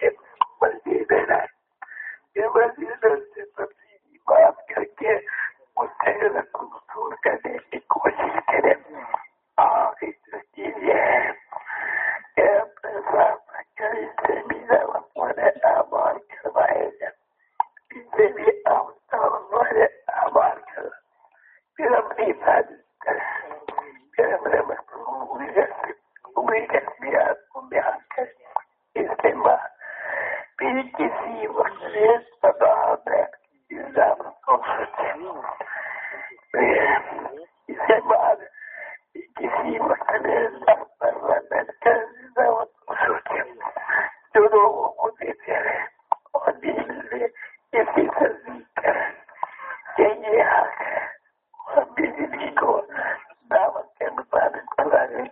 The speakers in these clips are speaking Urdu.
give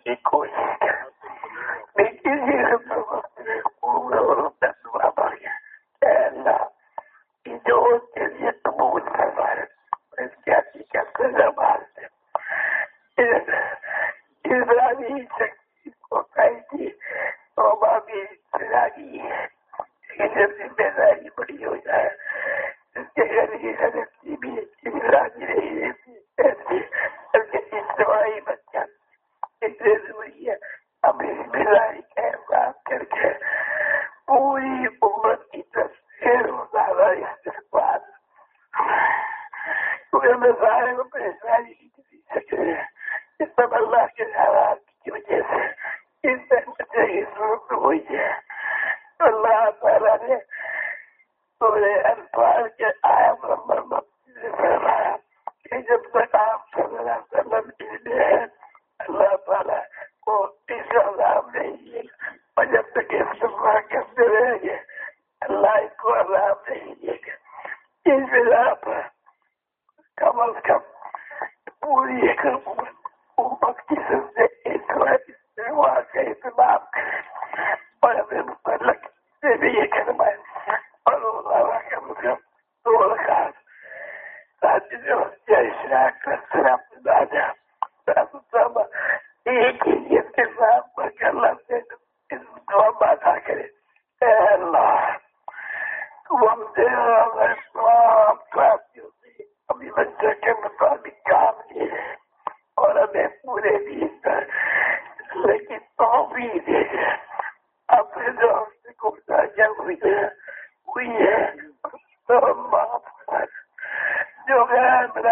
equally acreditar de que talvez a presença com a minha vida conhece o seu amor. Eu quero entrar.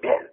been.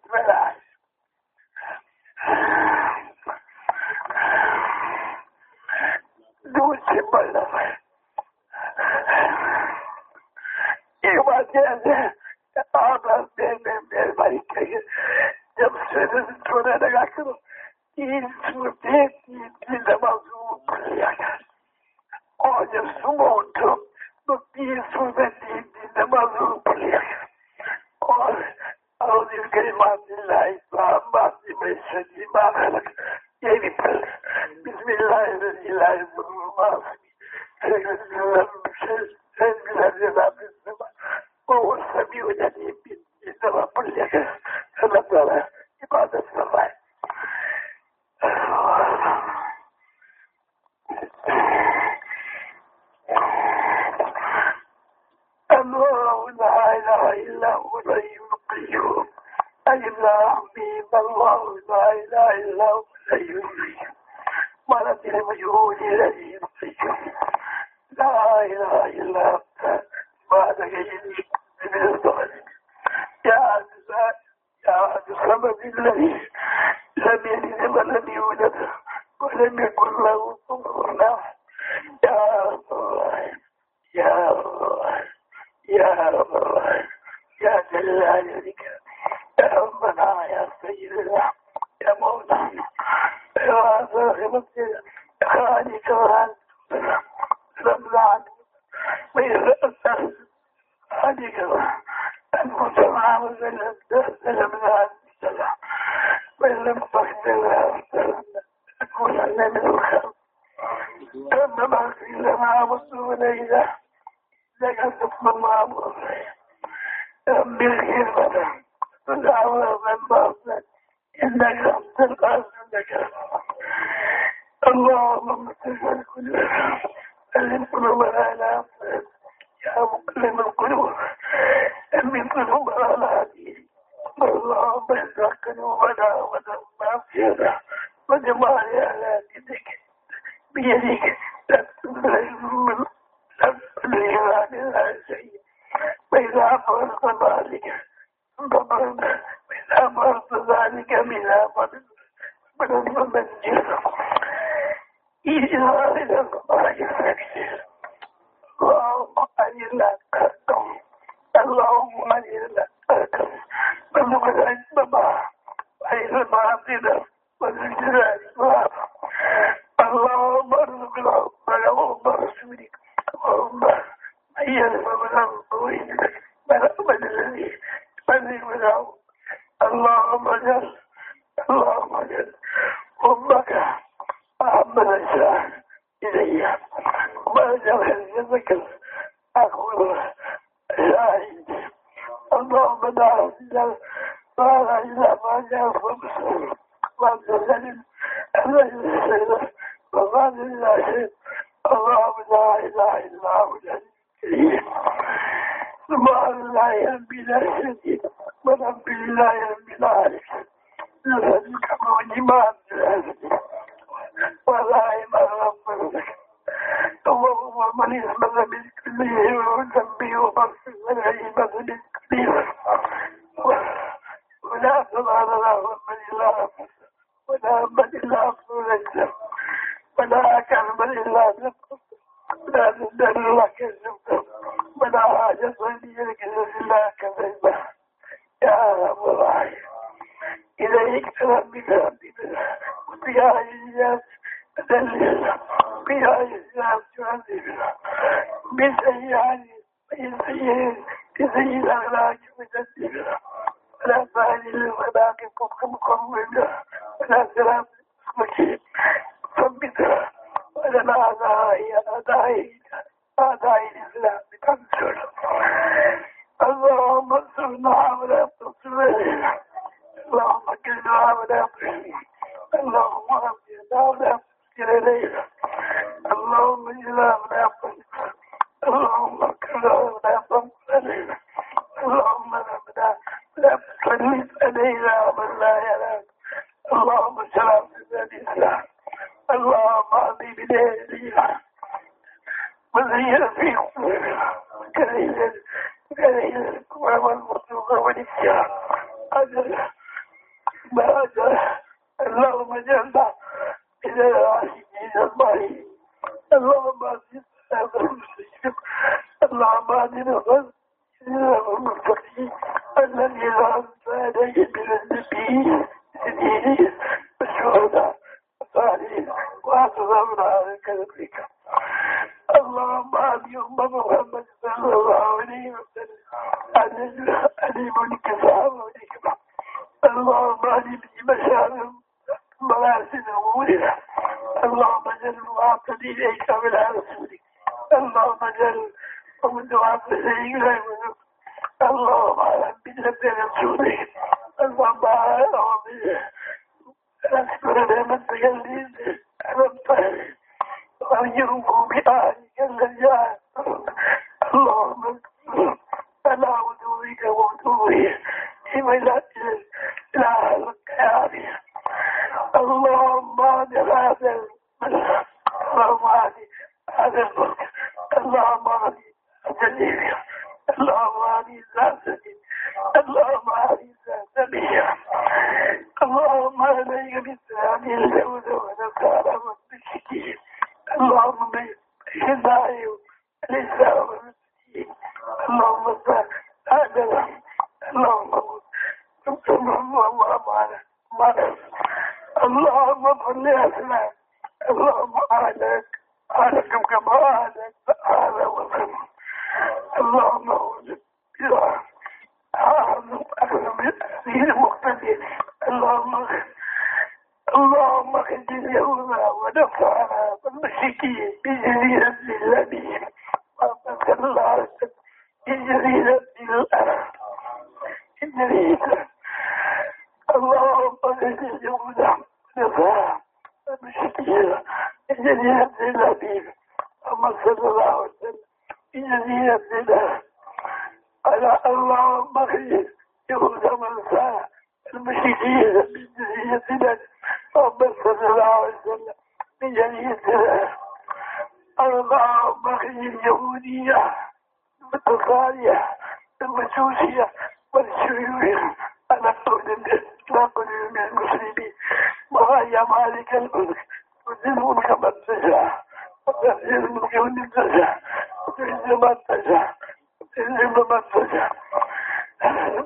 الله الحي القيوم. العظيم الله لا إله إلا هو الحي القيوم. مرض المجهول الذي القيوم. لا إله إلا أنت. ما يجري من الظالم. يا عبد يا عبد الذي المجمع وسلم سلم السلام وإن تغفر أكون من الخلق أما في لنا وصول إلى لك حكم المعمول رب الكلمة اللهم أجلنا كركم اللهم أجلنا كركم أحب الإسلام إلي. وبعد ذكر أقول شاهد اللهم دعا قال إلى ما جاء فمسلم وعبد سلم الذي سلم وما من لا شيء اللهم لا إله إلا هو الكريم سبحان الله ينبي لا شريك ولم بالله ينبي لا شريك لذلك مؤلمان mean, الديني والشهداء الصالحين وأعتذرنا على كذبك اللهم آمين أمة محمد صلى الله عليه وسلم ملك الصحابة والحكمة اللهم آمين بمشاعر مراسل أمورنا اللهم جل وعطني إليك من رسولك اللهم جل ومن دعاء إليك اللهم على ملة رسولك أذكر نعمة تجليل أمامتها وأجره بآلك الذي اللهم ألا ودوك اللهم هذا اللهم هذا اللهم Thank you. الشفاء والشفيع الذي يبني الحبيب أما صلى الله عليه وسلم الذي يبني له على اللهم اخرج يخرج من ساعة المشركين الذي يبني رب صلى الله عليه وسلم من جنية اللهم اخرج اليهودية المتصالية المجوسية والشيوعية على قول النبي من المسلمين وهي مالك الملك وذي الملك من تشاء وتنزل الملك من تشاء وتعز من تشاء وتذل من تشاء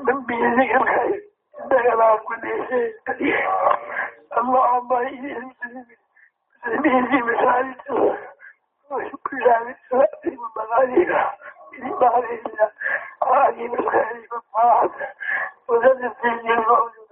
من بيدك الخير إنك على كل شيء قدير. اللهم إني المسلمين في مساجد وشكرا في مغاربها في بحرنا عاجب الخير والطاعة وزد الدين الموجودة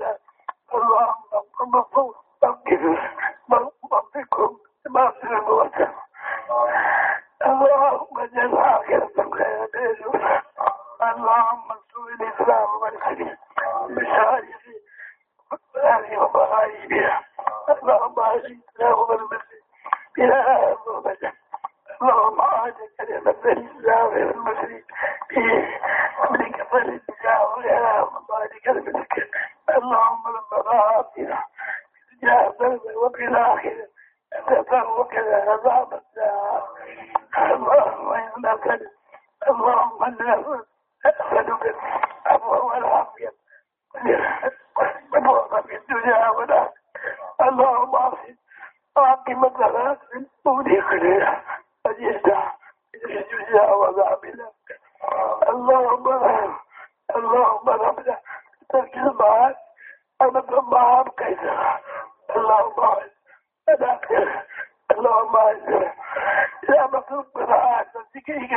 لها مغلق اللهم ربنا أنا ابن معهم اللهم أعز اللهم أعز يا مطلوب من عاد ذكرك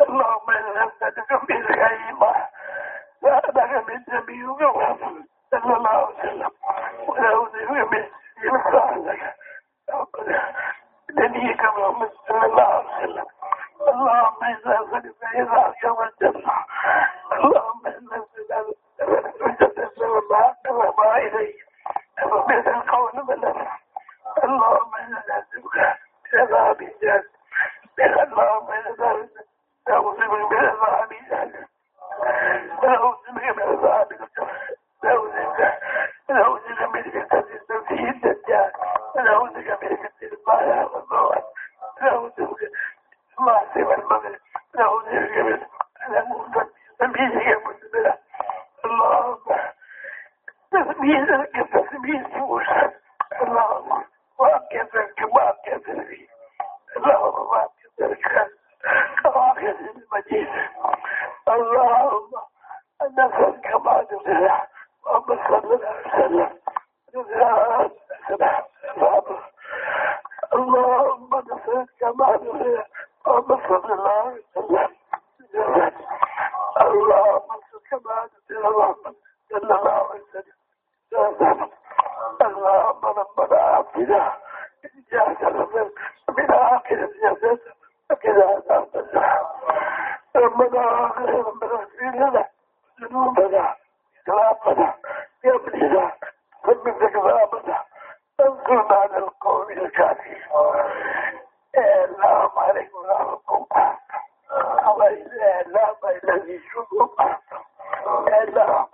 اللهم أنا نسالك من الكريمه وابك من نبي محمد صلى الله عليه وسلم ونعوذ بك اللهم أنا نسالك رضاك والجنه تسميزك تسميز موسى اللهم وأكثرك وأكثر اللهم المجيد اللهم نسألك ما نزل صلى الله عليه وسلم اللهم نسألك ما نزل صلى الله عليه وسلم اللہ اللہ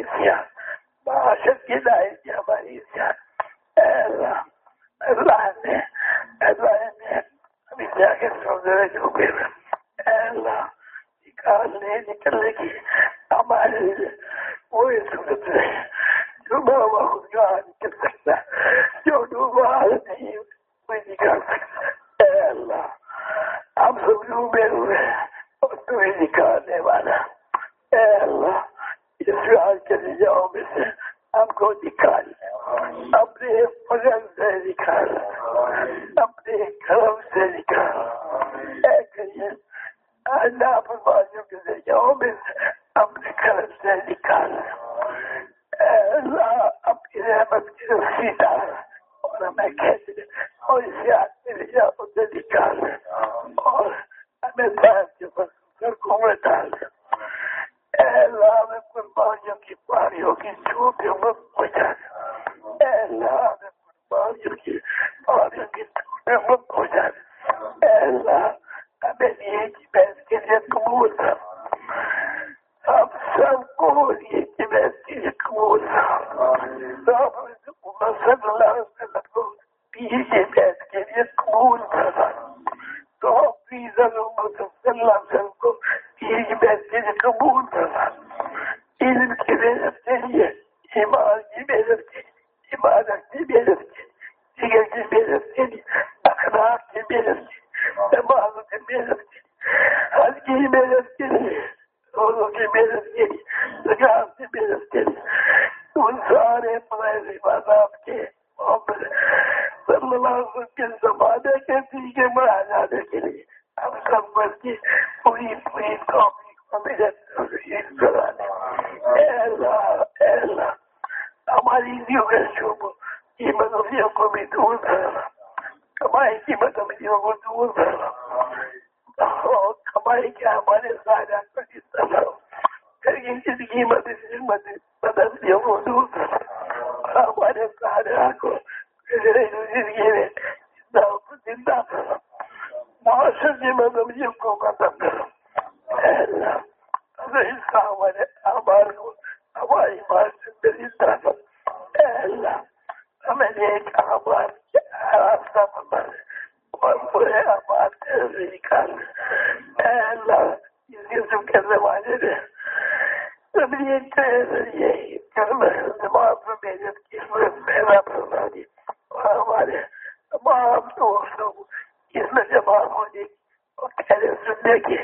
ہماری سیاح کی ہدایت کی ہماری سیاح اللہ اللہ نے اللہ ابھی جا کے سمجھنے جو ہوئے اللہ نکالنے نکلنے کی ہمارے کوئی صورت نہیں۔ جو بابا کو comunitario, per, come tale. ہمارے فضائل آپ کے صلی اللہ کے زمانے کے پیچھے بڑھا جانے کے لیے ہم سب بس کی پوری پوری قومی کو محنت کرانے اے ہماری کی بدلیوں کو بھی دور کرنا۔ کمائی کی بدلیوں کو دور کرنا۔ اور کمائی کے ہمارے سارے کر کے زندگی مدد بدلیوں کو دور کرنا۔ وَنَفْعَ لَكُمْ Üzeriniz gibi zindan, zindan. Maaşız yemedim, yiyip kokadım. Allah. Rıhsam ve amarkum. Ama imansın bir zindan. Allah. Ameliyek amar. Arasam amar. Buraya amar. Rikan. Allah. Yüzüm kezemanedir. Ameliyek teziriyeyim. Görmezdim ağzım. پیجت کی میں پیدا اور ہمارے تمام دوستوں کو اس میں جمع ہونے اور کہنے سننے کی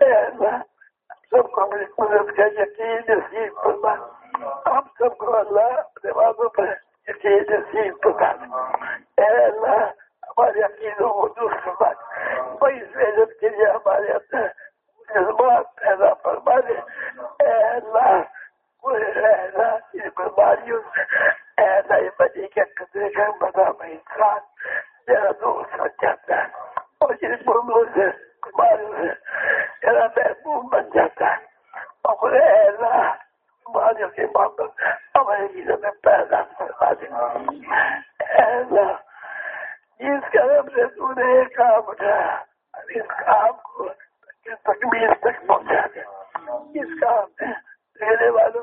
Ela, sua comunidade, aqui, ہم اللہ ہمارے عقیدوں کو درست کے لیے ہمارے اندر جذبات پیدا فرما دے۔ اے اللہ بیماریوں سے اے اللہ، یہ بنی کے قدرے کا بنا میں انسان، میرا دوست بن جاتا ہے۔ اور جن مرموں سے بیماریوں سے میرا محبوب بن جاتا ہے۔ اور اے اللہ بیماریوں کے محبت ہمارے میں پیدا فرما دے جس سے تو نے یہ کام اٹھایا اس کام کو تکمیل تک پہنچا دے۔ اس کام میں رہنے والوں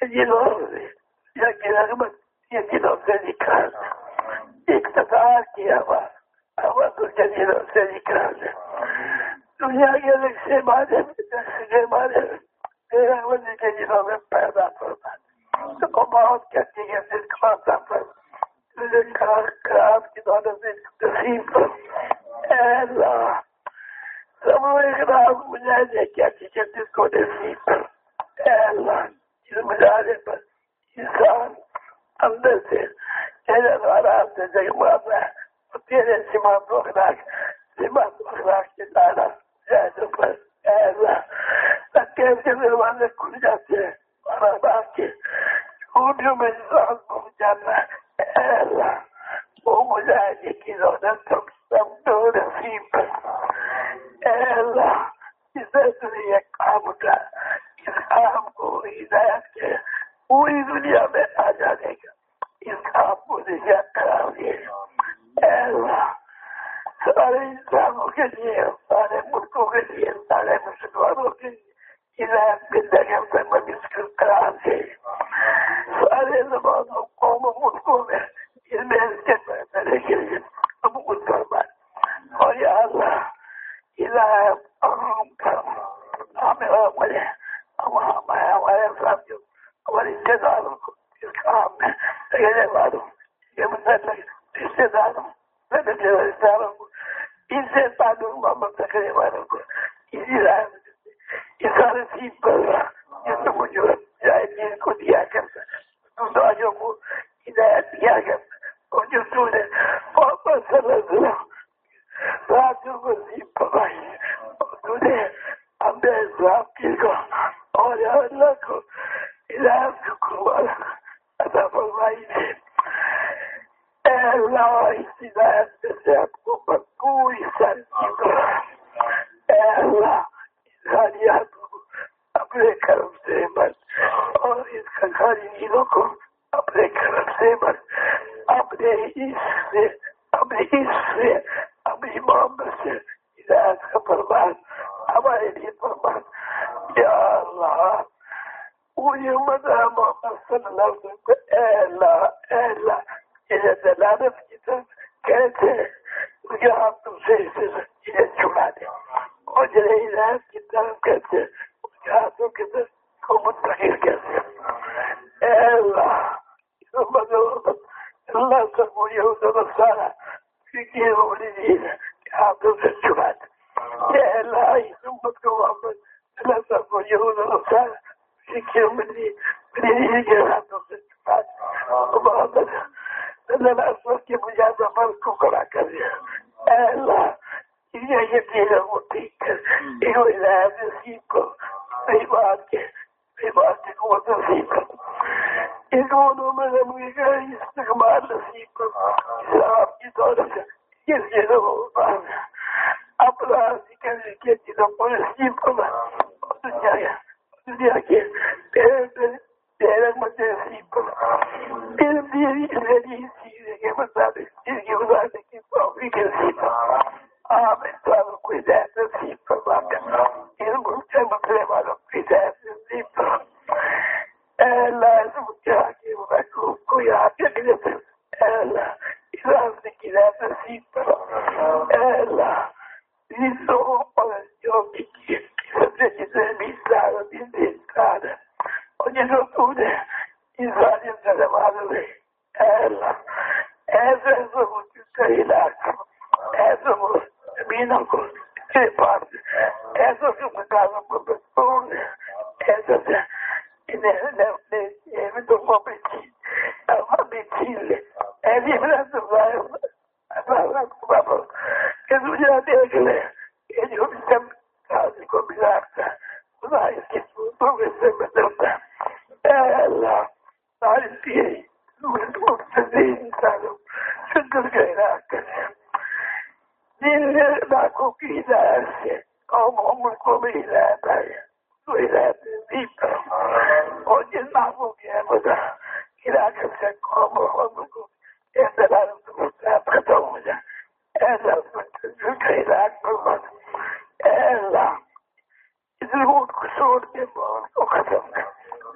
کے جنہوں یا کی رغبت، یہ جنہوں سے نکال دے۔ اقتدار کی ہوا۔ ہوا تو کے جنہوں سے نکال دے۔ دنیا کے الگ سے مانے مانے میرا وجہ کے جنہوں میں پیدا فرما دے تو موت کہتی ہے پھر کھاتا پر آپ کی دولت سے تقسیم پر اے اللہ سب اقدام مجاہدے کیا چیزیں جس کو نصیب پر اے اللہ اس مجاہدے پر انسان اندر سے تیرے آرام سے جگماتا ہے اور تیرے سماعت و اخلاق سماعت و اخلاق کے دانا جائزوں پر اے اللہ تکیب کے دروازے کھل جاتے ہیں اور آباد کے چھوٹیوں میں انسان پہنچ جاتا ہے اللہ وہ مجاہدے کی رونق تم سب دو نصیب پر اے اللہ جسے تمہیں یہ کام اٹھا اس کام کو ہدایت کے پوری دنیا میں آ جانے کا اس کام کو نجات کرا دے اے اللہ سارے انسانوں کے لیے سارے ملکوں کے لیے سارے مسلمانوں کے لیے سارے زبانوں میں رشتے داروں رشتے داروں ان سے تعلق محبت رکھنے أبيه أبيه أبيه محمد إذا فرمان عوائلي فرمان يا الله ويوم ذا محمد صلى الله عليه إلا إلا إذا قوت نصیب کر ان دونوں میں زمین کا استقبال نصیب کر آپ کی طور سے یہ چیزوں ہو۔ إله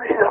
Yeah.